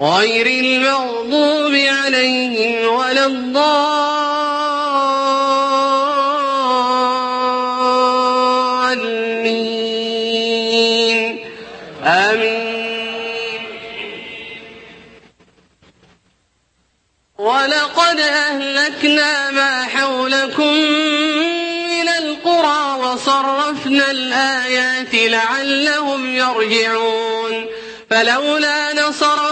غير المغضوب عليهم ولا الضالين. آمين. ولقد أهلكنا ما حولكم من القرى وصرفنا الآيات لعلهم يرجعون. فلولا نصرهم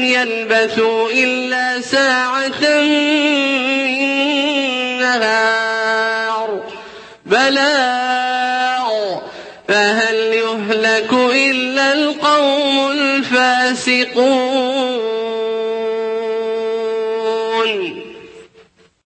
لم يلبثوا إلا ساعة من نهار. بلاء. فهل يهلك إلا القوم الفاسقون؟